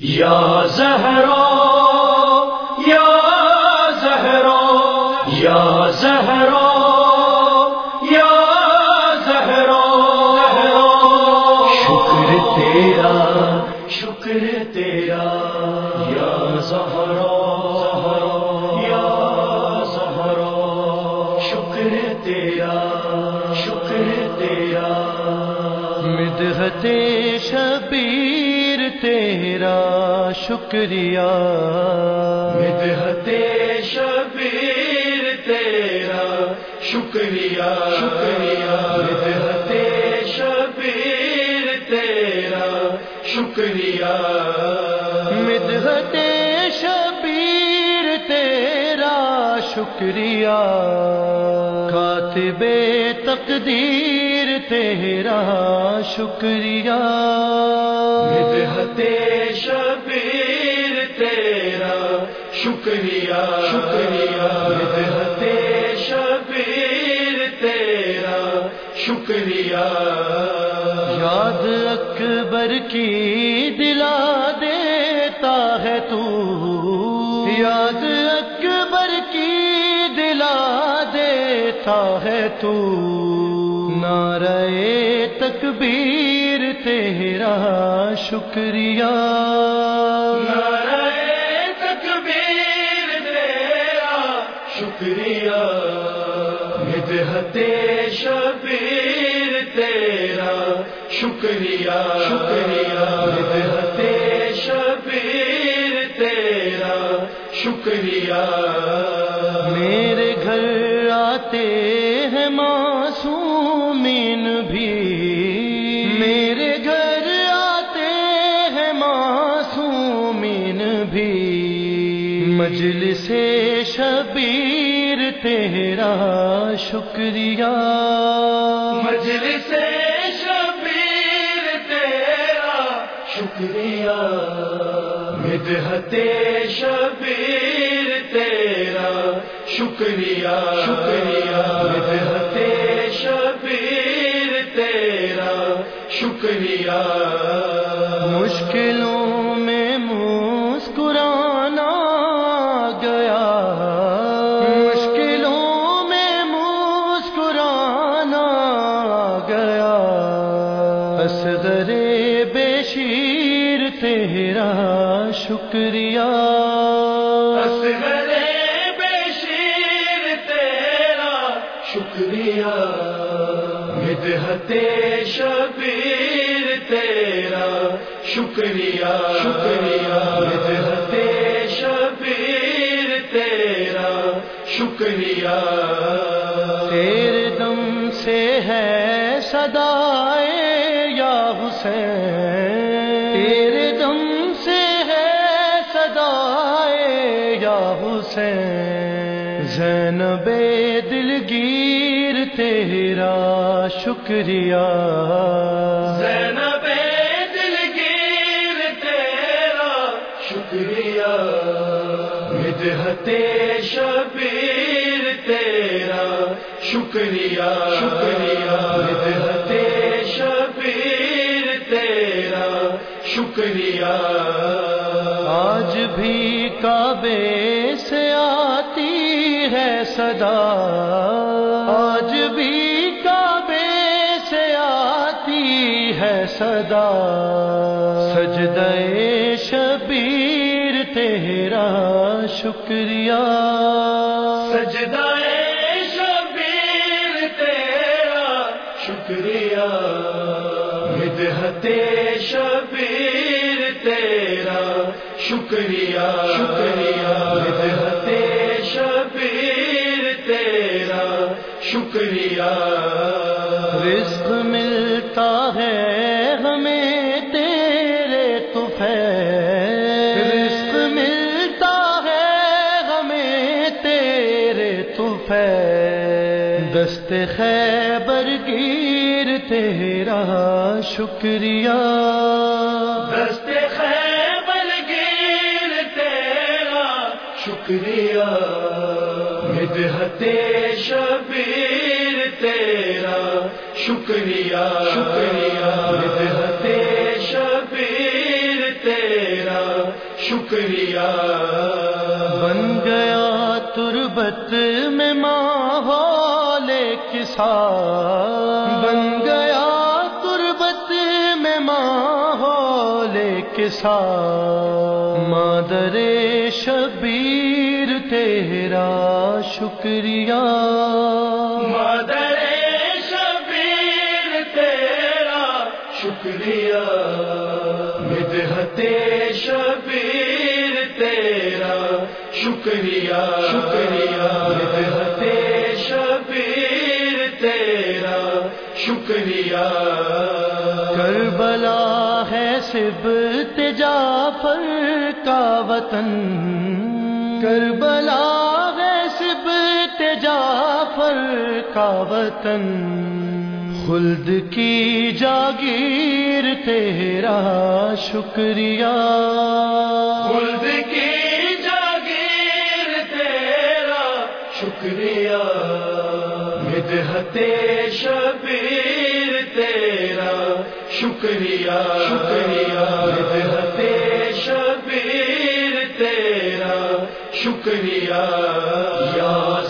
یا زہرا یا زہرا یا زہرا یا زہرا، شکر تیرا شکر تیرا، یا زہرا یا زہرا، شکر تیرا شکر تیرا۔ مدحت شبیر تیرا شکریہ۔ مدحت شبیر تیرا شکریہ۔ شکریہ۔ مدحت شبیر تیرا شکریہ۔ مدحت شکریہ۔ کاتب تقدیر تیرا شکریہ۔ شبیر تیرا شکریہ۔ شکریہ۔ شبیر تیرا شکریہ۔ یاد اکبر کی دلا تکبیر تیرا شکریہ۔ نعرہ تکبیر تیرا شکریہ۔ مدحت شبیر تیرا شکریہ۔ شکریہ۔ مدحت شبیر تیرا شکریہ۔ میرے گھر آتے مجلس شبیر تیرا شکریہ۔ مجلس شبیر تیرا شکریہ۔ مدحت شبیر تیرا شکریہ۔ شکریہ۔ مدحت شبیر تیرا شکریہ۔ مشکلوں اصغر بشیر تیرا شکریہ۔ اصغر بشیر تیرا شکریہ۔ مدحت شبیر تیرا شکریہ۔ شکریہ۔ مدحت شبیر تیرا شکریہ۔ تیرے دم سے ہے صدائے یا حسین تیرے دم سے ہے صدائے یا حسین۔ زینب دلگیر تیرا شکریہ۔ زینب دلگیر تیرا شکریہ۔ مدحت شبیر تیرا شکریہ۔ شکریہ۔ شکریہ۔ آج بھی کعبے سے آتی ہے صدا۔ آج بھی کعبے سے آتی ہے صدا۔ سجدے شبیر تیرا شکریہ۔ سجدائے شبیر تیرا شکریہ۔ مدحت شبیر تیرا شکریہ۔ شکریہ۔ شبیر تیرا۔ شکریہ۔ رزق ملتا ہے ہمیں تیرے طفیل رزق ملتا ہے ہمیں تیرے طفیل دست خیبر گیر تیرا۔ شکریہ۔ دست خیبر شکریہ مدحت شبیر تیرا شکریہ شکریہ مدحت شبیر تیرا شکریہ۔ بن گیا تربت میں ماحول کسا بن گیا ماحول کسا مادر شبیر تیرا شکریہ۔ مادر شبیر تیرا شکریہ۔ مدحت شبیر تیرا شکریہ۔ شکریہ۔ مدحت شبیر تیرا شکریہ۔ کربلا ہے سب تجافر کا وطن۔ کربلا ہے سب تجافر کا وطن۔ خلد کی جاگیر تیرا شکریہ۔ خلد کی جاگیر تیرا شکریہ۔ مدحت شبیر شکریہ۔ شکریہ۔ شبیر تیرا شکریہ۔ یا